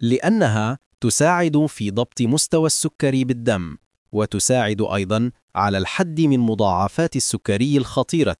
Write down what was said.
لأنها تساعد في ضبط مستوى السكري بالدم وتساعد أيضا على الحد من مضاعفات السكري الخطيرة.